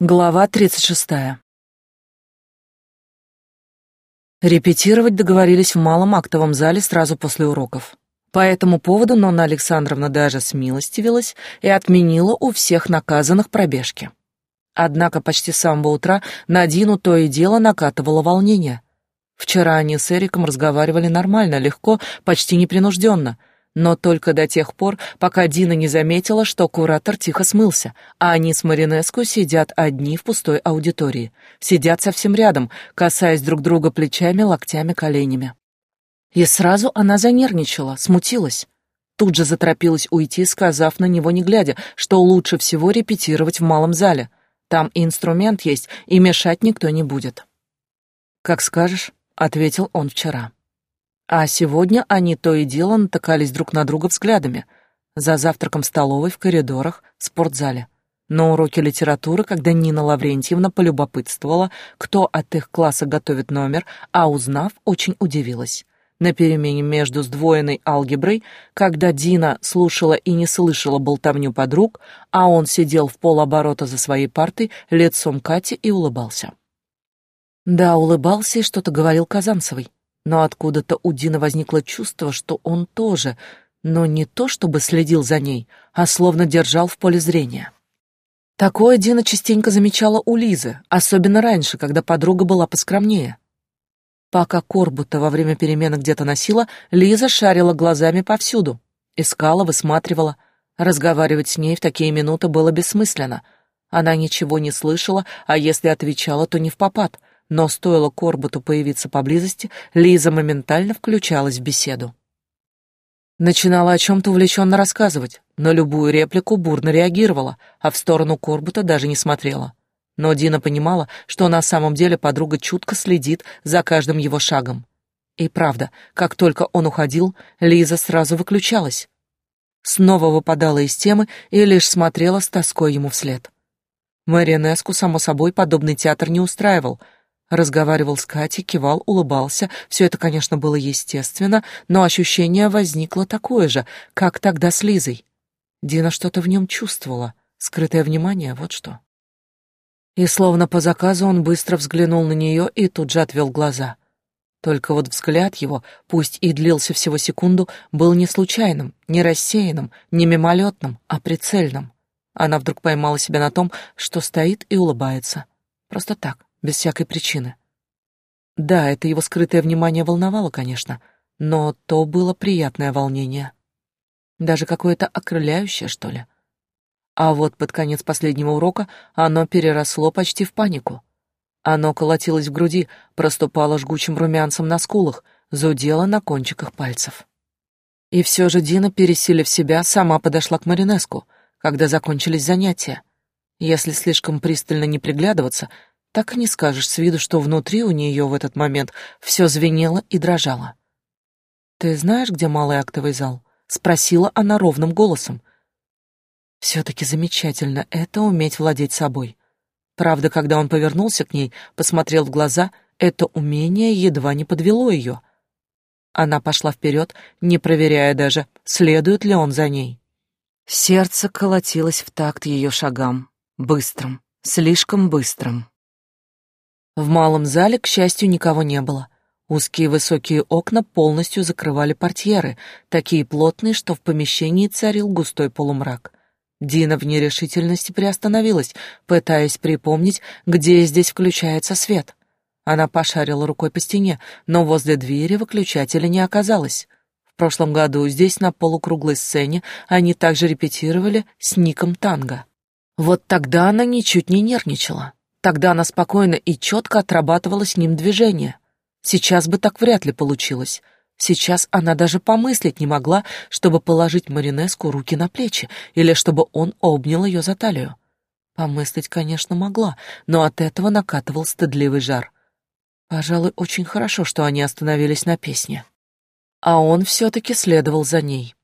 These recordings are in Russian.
Глава 36. Репетировать договорились в малом актовом зале сразу после уроков. По этому поводу Нонна Александровна даже смилостивилась и отменила у всех наказанных пробежки. Однако почти с самого утра на Дину то и дело накатывало волнение. Вчера они с Эриком разговаривали нормально, легко, почти непринужденно — но только до тех пор, пока Дина не заметила, что куратор тихо смылся, а они с Маринеску сидят одни в пустой аудитории. Сидят совсем рядом, касаясь друг друга плечами, локтями, коленями. И сразу она занервничала, смутилась. Тут же заторопилась уйти, сказав на него не глядя, что лучше всего репетировать в малом зале. Там и инструмент есть, и мешать никто не будет. «Как скажешь», — ответил он вчера. А сегодня они то и дело натыкались друг на друга взглядами. За завтраком в столовой, в коридорах, в спортзале. На уроке литературы, когда Нина Лаврентьевна полюбопытствовала, кто от их класса готовит номер, а узнав, очень удивилась. На перемене между сдвоенной алгеброй, когда Дина слушала и не слышала болтовню подруг, а он сидел в полоборота за своей партой лицом Кати и улыбался. Да, улыбался и что-то говорил Казанцевой но откуда-то у Дины возникло чувство, что он тоже, но не то чтобы следил за ней, а словно держал в поле зрения. Такое Дина частенько замечала у Лизы, особенно раньше, когда подруга была поскромнее. Пока Корбута во время перемены где-то носила, Лиза шарила глазами повсюду, искала, высматривала. Разговаривать с ней в такие минуты было бессмысленно. Она ничего не слышала, а если отвечала, то не в попад — но стоило Корбуту появиться поблизости, Лиза моментально включалась в беседу. Начинала о чем-то увлеченно рассказывать, но любую реплику бурно реагировала, а в сторону Корбута даже не смотрела. Но Дина понимала, что на самом деле подруга чутко следит за каждым его шагом. И правда, как только он уходил, Лиза сразу выключалась. Снова выпадала из темы и лишь смотрела с тоской ему вслед. Маринеску, само собой, подобный театр не устраивал — Разговаривал с Катей, кивал, улыбался. Все это, конечно, было естественно, но ощущение возникло такое же, как тогда с Лизой. Дина что-то в нем чувствовала, скрытое внимание, вот что. И словно по заказу он быстро взглянул на нее и тут же отвел глаза. Только вот взгляд его, пусть и длился всего секунду, был не случайным, не рассеянным, не мимолетным, а прицельным. Она вдруг поймала себя на том, что стоит и улыбается. Просто так, без всякой причины. Да, это его скрытое внимание волновало, конечно, но то было приятное волнение. Даже какое-то окрыляющее, что ли. А вот под конец последнего урока оно переросло почти в панику. Оно колотилось в груди, проступало жгучим румянцем на скулах, зудело на кончиках пальцев. И все же Дина, пересилив себя, сама подошла к Маринеску, когда закончились занятия. Если слишком пристально не приглядываться, так и не скажешь с виду, что внутри у нее в этот момент все звенело и дрожало. «Ты знаешь, где малый актовый зал?» — спросила она ровным голосом. Все-таки замечательно это уметь владеть собой. Правда, когда он повернулся к ней, посмотрел в глаза, это умение едва не подвело ее. Она пошла вперед, не проверяя даже, следует ли он за ней. Сердце колотилось в такт ее шагам, быстрым, слишком быстрым. В малом зале, к счастью, никого не было. Узкие высокие окна полностью закрывали портьеры, такие плотные, что в помещении царил густой полумрак. Дина в нерешительности приостановилась, пытаясь припомнить, где здесь включается свет. Она пошарила рукой по стене, но возле двери выключателя не оказалось. В прошлом году здесь, на полукруглой сцене, они также репетировали с Ником Танго. Вот тогда она ничуть не нервничала. Тогда она спокойно и четко отрабатывала с ним движение. Сейчас бы так вряд ли получилось. Сейчас она даже помыслить не могла, чтобы положить Маринеску руки на плечи или чтобы он обнял ее за талию. Помыслить, конечно, могла, но от этого накатывал стыдливый жар. Пожалуй, очень хорошо, что они остановились на песне. А он все-таки следовал за ней.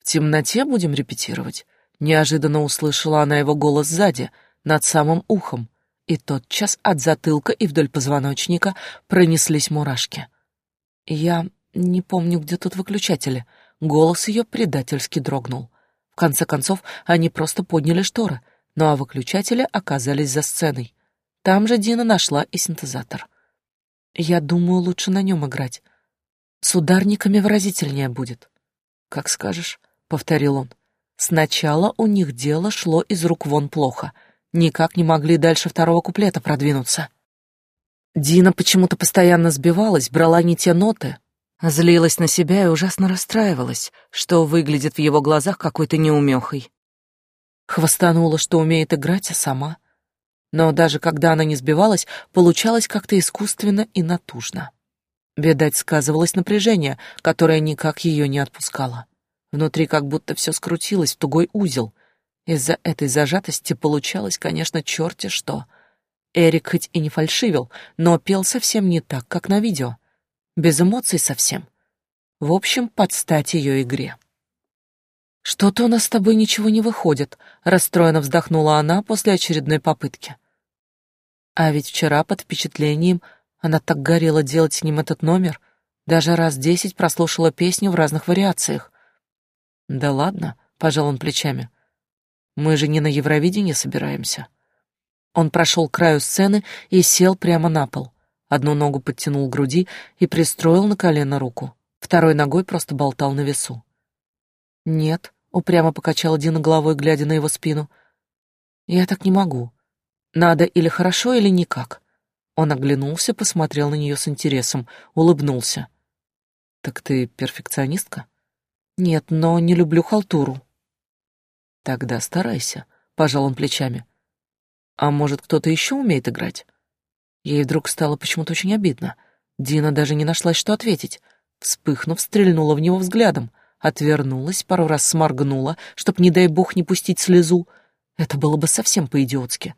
«В темноте будем репетировать?» Неожиданно услышала она его голос сзади, над самым ухом и тотчас от затылка и вдоль позвоночника пронеслись мурашки. Я не помню, где тут выключатели. Голос ее предательски дрогнул. В конце концов, они просто подняли шторы. Ну а выключатели оказались за сценой. Там же Дина нашла и синтезатор. Я думаю, лучше на нем играть. С ударниками выразительнее будет. Как скажешь, повторил он. Сначала у них дело шло из рук вон плохо. Никак не могли дальше второго куплета продвинуться. Дина почему-то постоянно сбивалась, брала не те ноты, злилась на себя и ужасно расстраивалась, что выглядит в его глазах какой-то неумехой. Хвастанула, что умеет играть, а сама. Но даже когда она не сбивалась, получалось как-то искусственно и натужно. Видать, сказывалось напряжение, которое никак ее не отпускало. Внутри как будто все скрутилось в тугой узел. Из-за этой зажатости получалось, конечно, черти что. Эрик хоть и не фальшивил, но пел совсем не так, как на видео. Без эмоций совсем. В общем, под стать ее игре. «Что-то у нас с тобой ничего не выходит», — расстроенно вздохнула она после очередной попытки. А ведь вчера под впечатлением она так горела делать с ним этот номер, даже раз десять прослушала песню в разных вариациях. «Да ладно», — пожал он плечами. «Мы же не на Евровидении собираемся». Он прошел к краю сцены и сел прямо на пол. Одну ногу подтянул к груди и пристроил на колено руку. Второй ногой просто болтал на весу. «Нет», — упрямо покачала Дина головой, глядя на его спину. «Я так не могу. Надо или хорошо, или никак». Он оглянулся, посмотрел на нее с интересом, улыбнулся. «Так ты перфекционистка?» «Нет, но не люблю халтуру». «Тогда старайся», — пожал он плечами. «А может, кто-то еще умеет играть?» Ей вдруг стало почему-то очень обидно. Дина даже не нашлась, что ответить. Вспыхнув, стрельнула в него взглядом, отвернулась, пару раз сморгнула, чтоб, не дай бог, не пустить слезу. Это было бы совсем по-идиотски.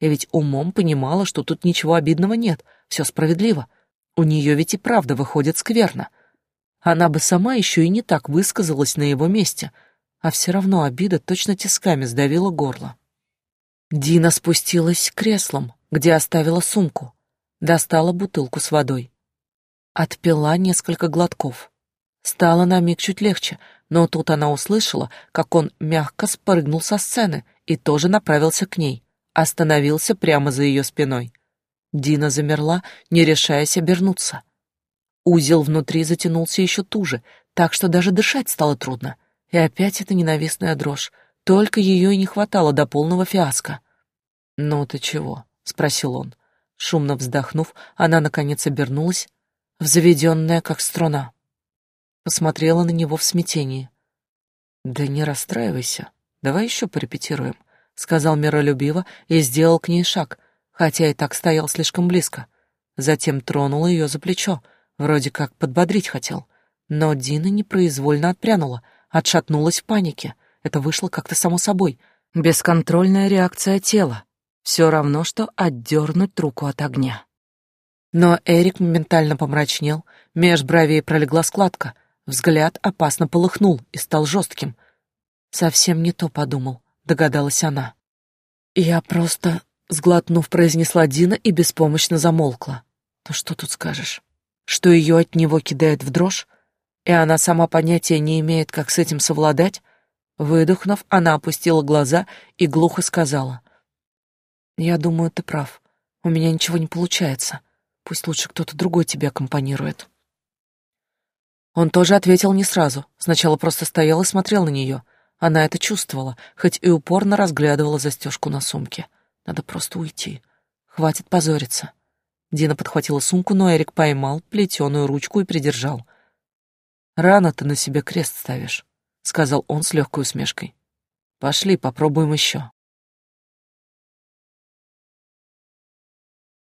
И ведь умом понимала, что тут ничего обидного нет, все справедливо. У нее ведь и правда выходит скверно. Она бы сама еще и не так высказалась на его месте, а все равно обида точно тисками сдавила горло. Дина спустилась к креслам, где оставила сумку, достала бутылку с водой. Отпила несколько глотков. Стало на миг чуть легче, но тут она услышала, как он мягко спрыгнул со сцены и тоже направился к ней, остановился прямо за ее спиной. Дина замерла, не решаясь обернуться. Узел внутри затянулся еще туже, так что даже дышать стало трудно. И опять эта ненавистная дрожь, только ее и не хватало до полного фиаско. «Ну ты чего?» — спросил он. Шумно вздохнув, она, наконец, обернулась, взведенная, как струна. Посмотрела на него в смятении. «Да не расстраивайся, давай еще порепетируем», — сказал миролюбиво и сделал к ней шаг, хотя и так стоял слишком близко. Затем тронул ее за плечо, вроде как подбодрить хотел. Но Дина непроизвольно отпрянула, отшатнулась в панике. Это вышло как-то само собой. Бесконтрольная реакция тела, все равно, что отдернуть руку от огня. Но Эрик моментально помрачнел, меж бровей пролегла складка, взгляд опасно полыхнул и стал жестким. Совсем не то подумал, догадалась она. Я просто, сглотнув, произнесла Дина и беспомощно замолкла. Ну что тут скажешь? Что ее от него кидает в дрожь, и она сама понятия не имеет, как с этим совладать? Выдохнув, она опустила глаза и глухо сказала. Я думаю, ты прав. У меня ничего не получается. Пусть лучше кто-то другой тебе аккомпанирует. Он тоже ответил не сразу. Сначала просто стоял и смотрел на нее. Она это чувствовала, хоть и упорно разглядывала застежку на сумке. Надо просто уйти. Хватит позориться. Дина подхватила сумку, но Эрик поймал плетеную ручку и придержал. «Рано ты на себе крест ставишь», — сказал он с легкой усмешкой. «Пошли, попробуем еще».